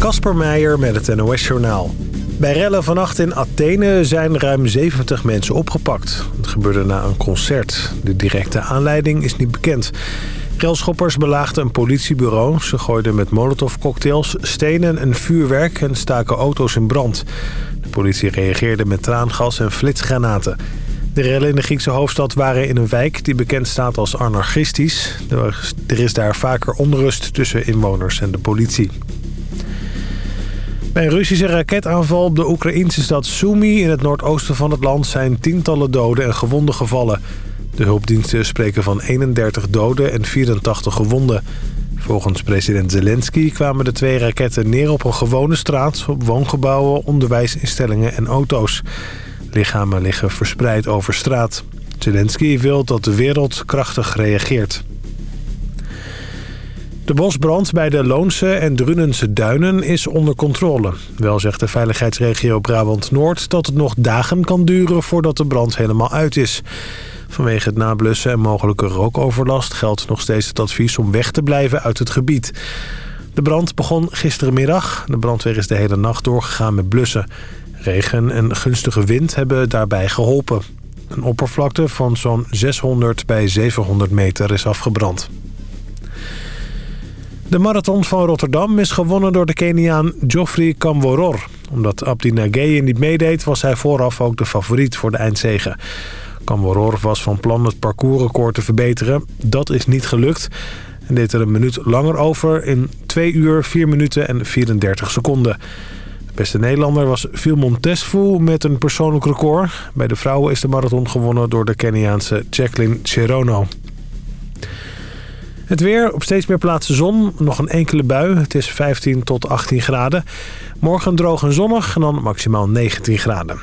Kasper Meijer met het NOS-journaal. Bij rellen vannacht in Athene zijn ruim 70 mensen opgepakt. Het gebeurde na een concert. De directe aanleiding is niet bekend. Relschoppers belaagden een politiebureau. Ze gooiden met molotovcocktails, stenen en vuurwerk en staken auto's in brand. De politie reageerde met traangas en flitsgranaten. De rellen in de Griekse hoofdstad waren in een wijk die bekend staat als anarchistisch. Er is daar vaker onrust tussen inwoners en de politie. Bij een Russische raketaanval op de Oekraïnse stad Sumy in het noordoosten van het land zijn tientallen doden en gewonden gevallen. De hulpdiensten spreken van 31 doden en 84 gewonden. Volgens president Zelensky kwamen de twee raketten neer op een gewone straat... op woongebouwen, onderwijsinstellingen en auto's. Lichamen liggen verspreid over straat. Zelensky wil dat de wereld krachtig reageert. De bosbrand bij de Loonse en Drunense duinen is onder controle. Wel zegt de veiligheidsregio Brabant-Noord dat het nog dagen kan duren voordat de brand helemaal uit is. Vanwege het nablussen en mogelijke rookoverlast geldt nog steeds het advies om weg te blijven uit het gebied. De brand begon gisterenmiddag. De brandweer is de hele nacht doorgegaan met blussen. Regen en gunstige wind hebben daarbij geholpen. Een oppervlakte van zo'n 600 bij 700 meter is afgebrand. De marathon van Rotterdam is gewonnen door de Keniaan Geoffrey Kamworor. Omdat Abdi Nageye niet meedeed was hij vooraf ook de favoriet voor de eindzege. Kamworor was van plan het parcoursrecord te verbeteren. Dat is niet gelukt en deed er een minuut langer over in 2 uur, 4 minuten en 34 seconden. De beste Nederlander was Philmon Tesfu met een persoonlijk record. Bij de vrouwen is de marathon gewonnen door de Keniaanse Jacqueline Cherono. Het weer, op steeds meer plaatsen zon, nog een enkele bui. Het is 15 tot 18 graden. Morgen droog en zonnig en dan maximaal 19 graden.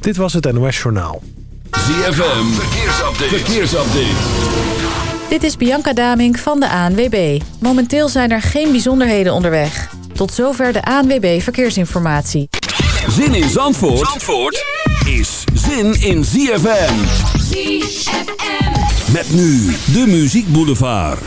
Dit was het NOS Journaal. ZFM, verkeersupdate. verkeersupdate. Dit is Bianca Damink van de ANWB. Momenteel zijn er geen bijzonderheden onderweg. Tot zover de ANWB Verkeersinformatie. Zin in Zandvoort, Zandvoort is zin in ZFM. ZFM. Met nu de Muziek Boulevard.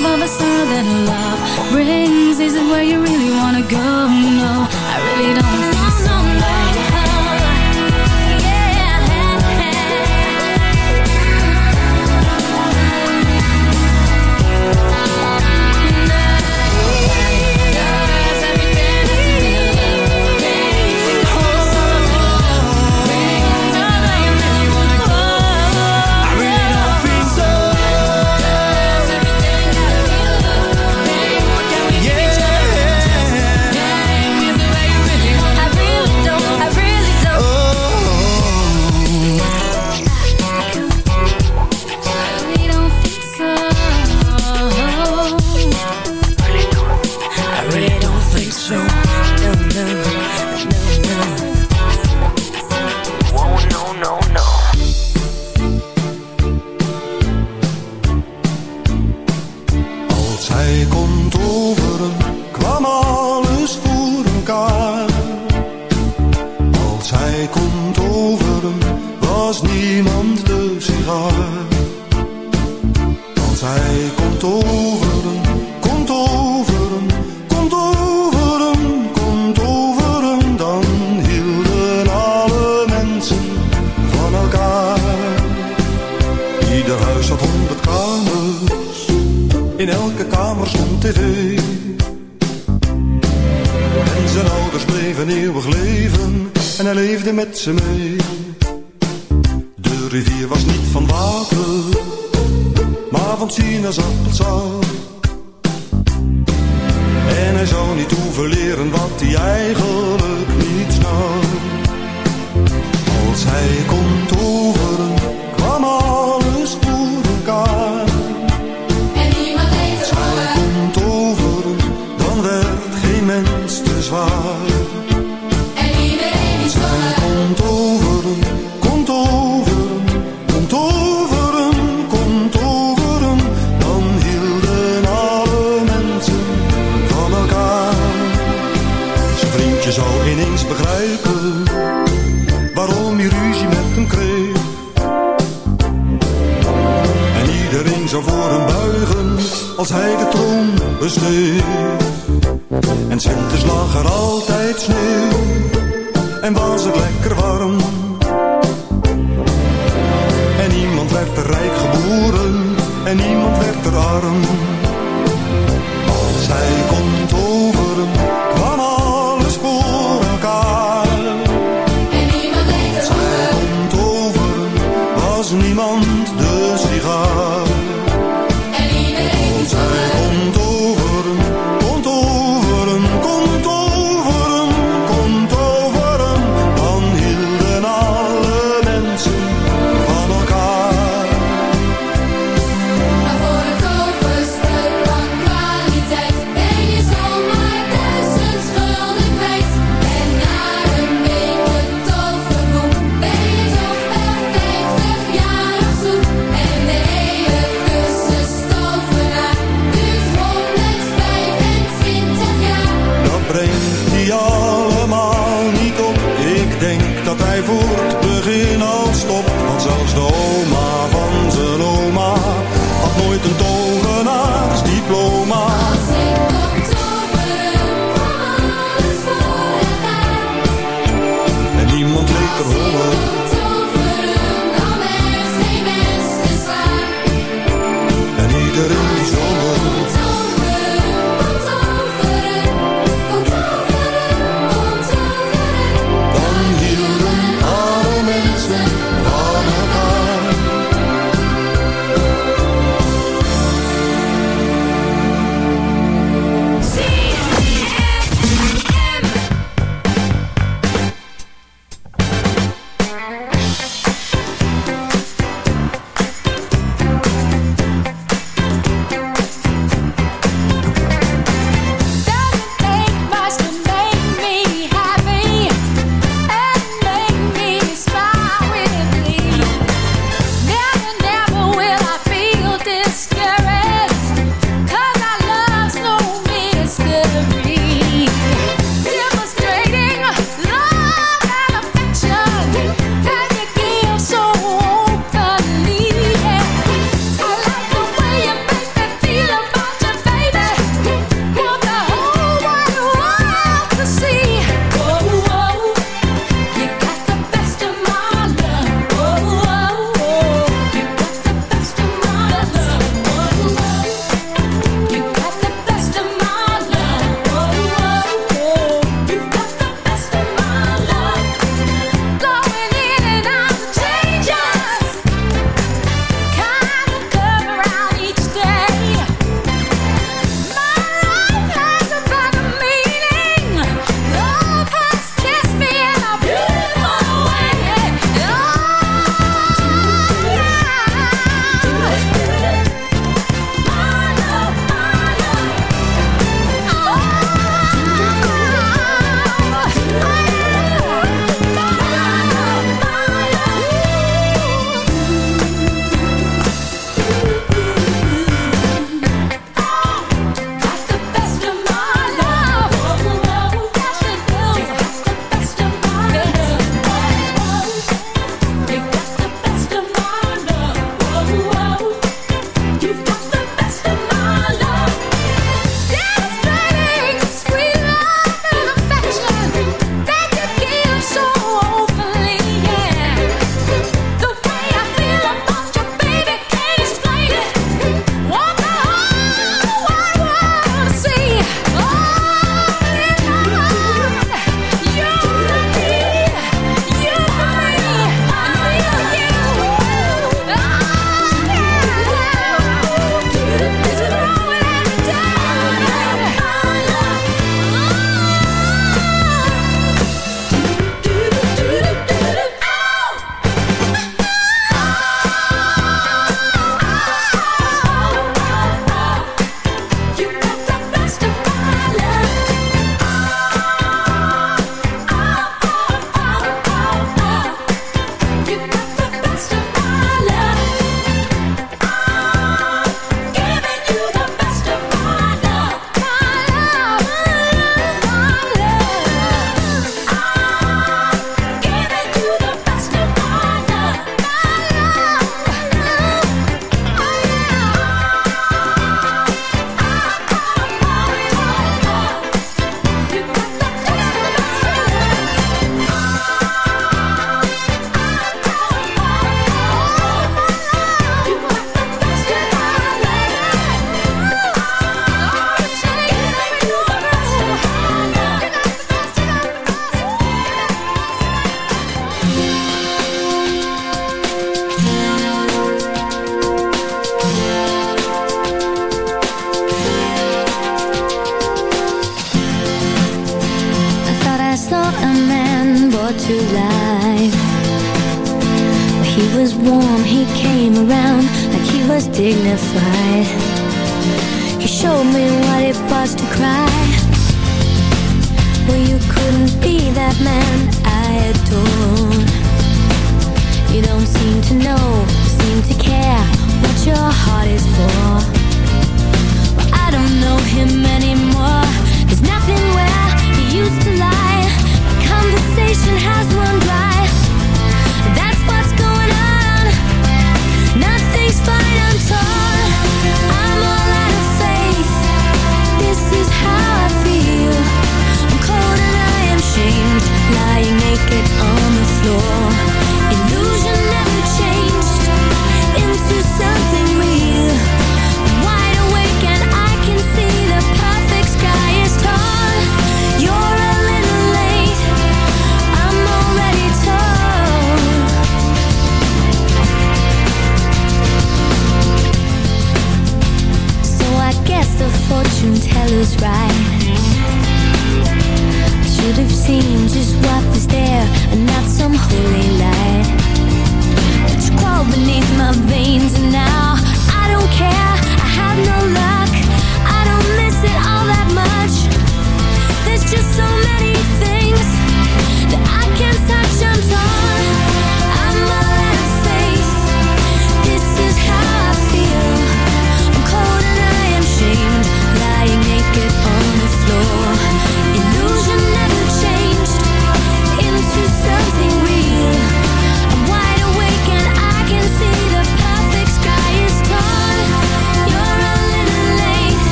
love of the sorrow that love brings Is it where you really wanna go? No, I really don't ze mee. De rivier was niet van water, maar van sinaasappelsap. En hij zou niet hoeven leren wat hij eigenlijk niet snapt. Als hij komt als hij de trom besteed, En winters lag er altijd sneeuw. En was het lekker warm.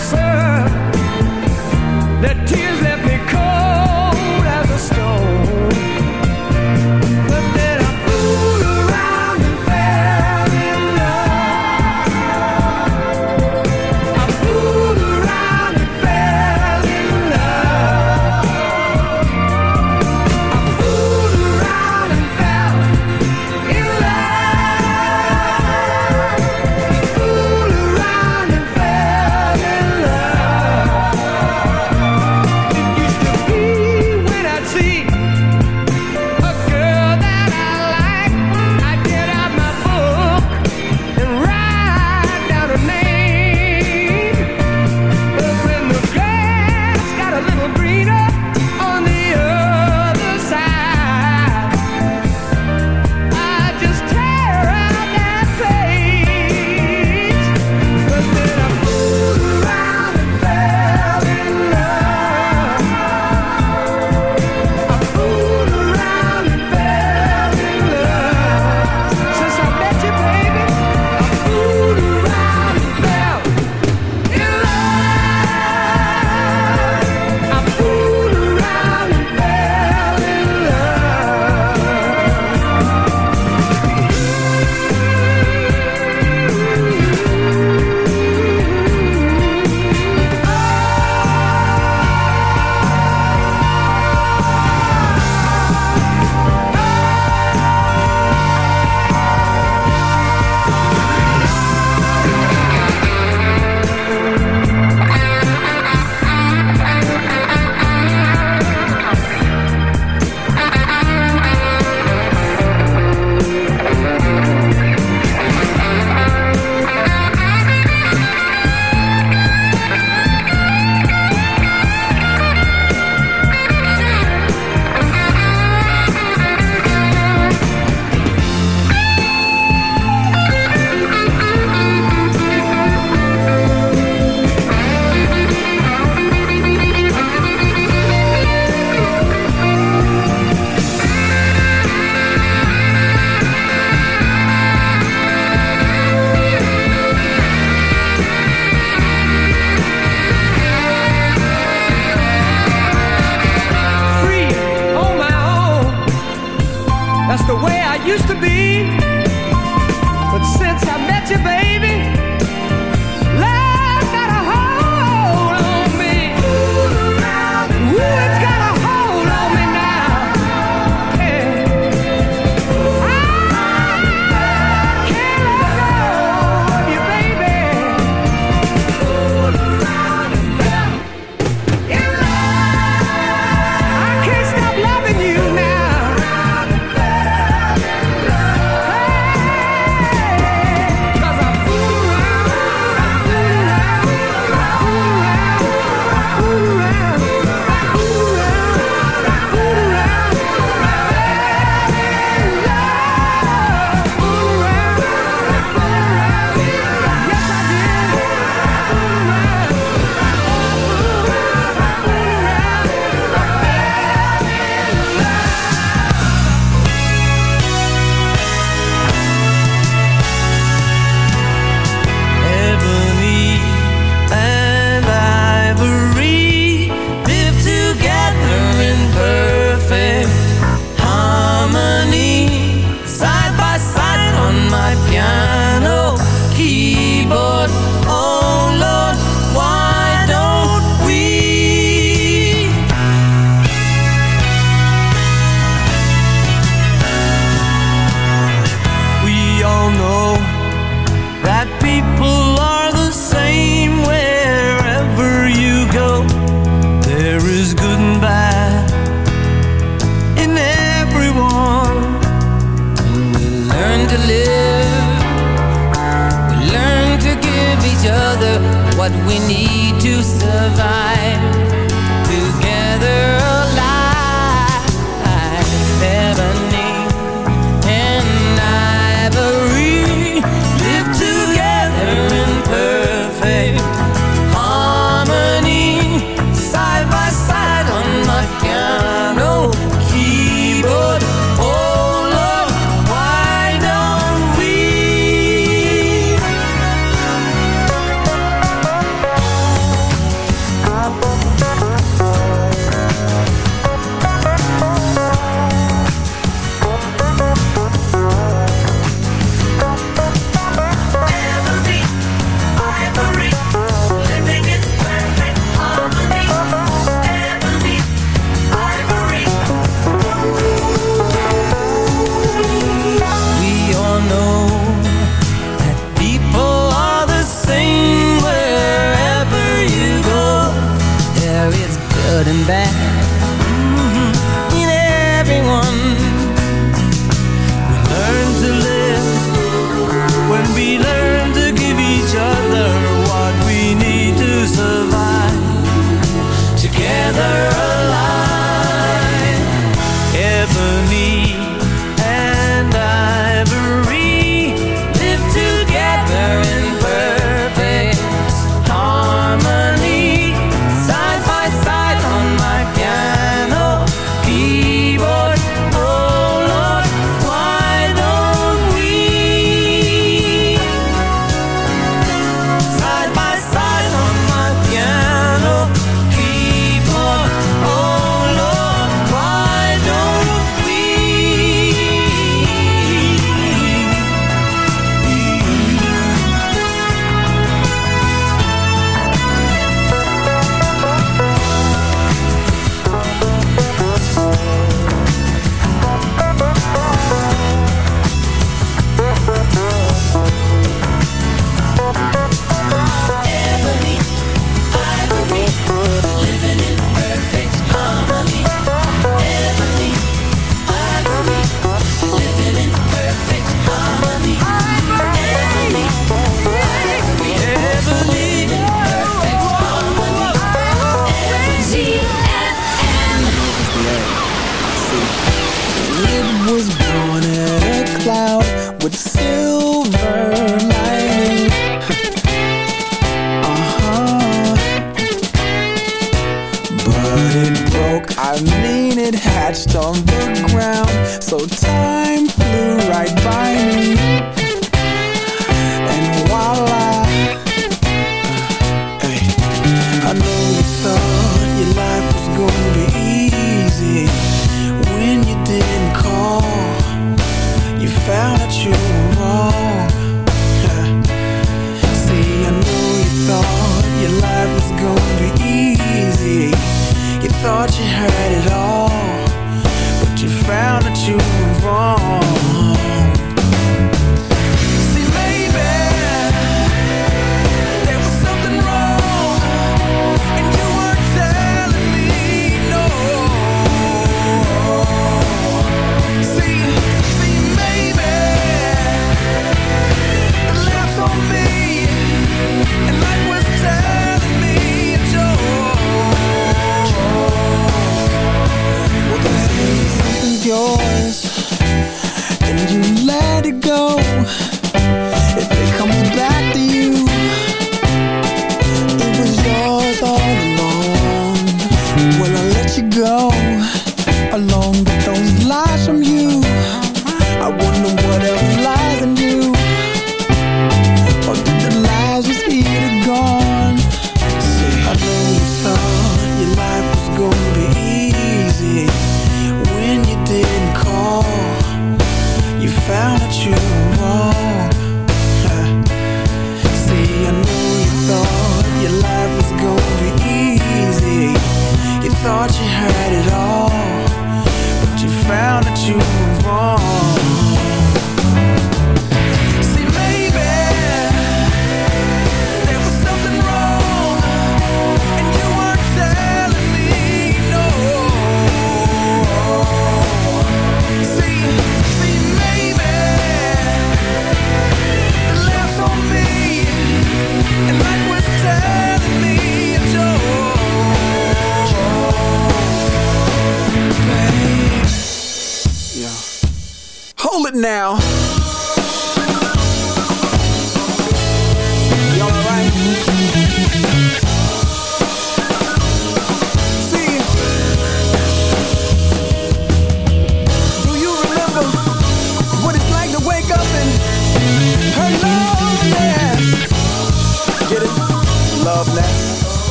answer. Their tears.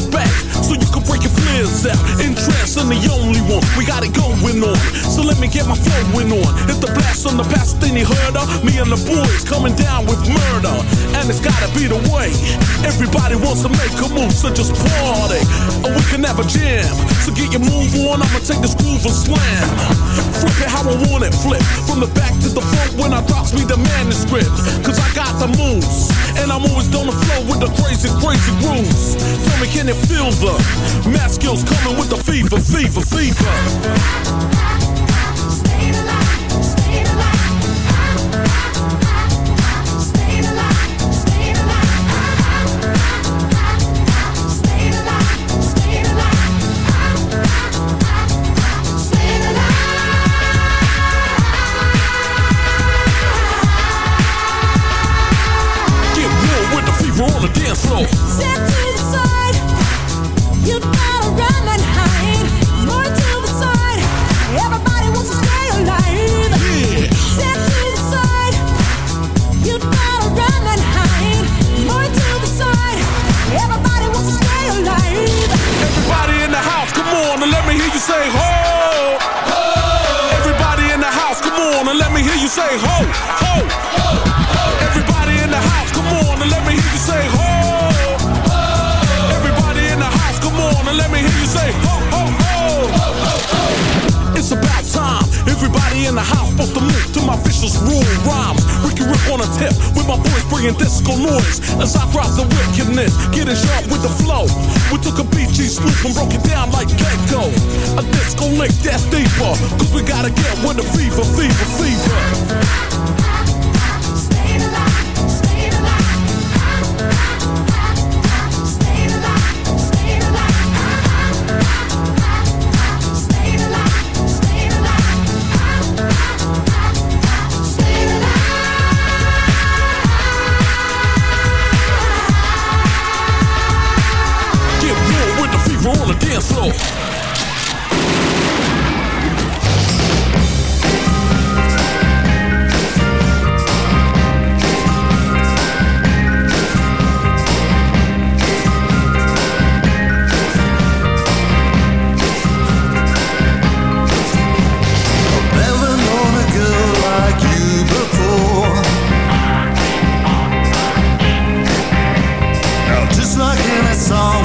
Back so you can break your flares out. Interest in the only one. We got it going on. So let me get my flowing on. Hit the blast on the past thing you heard of. Me and the boys coming down with murder. And it's gotta be the way. Everybody wants to make a move, so just party. Or we can have a jam. So get your move on. I'ma take this groove and slam. Flip it how I want it. Flip from the back to the front when I drops me the manuscript. Cause I got the moves. And I'm always on the flow with the crazy, crazy grooves. Tell me, can you feel the math skills coming with the fever, fever, fever? just like in a song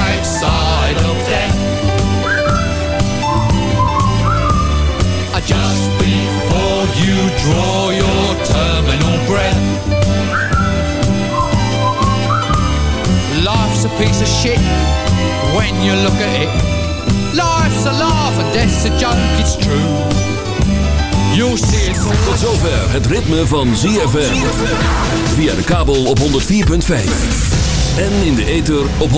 you draw your terminal breath. Life's a piece of shit when you look at it. Life's a laugh and death's a joke, it's true. You'll see it. Tot zover het ritme van ZFM. Via de kabel op 104.5. En in de ether op 106.9.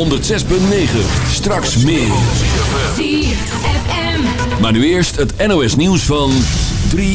Straks meer. ZFM. Maar nu eerst het NOS nieuws van 3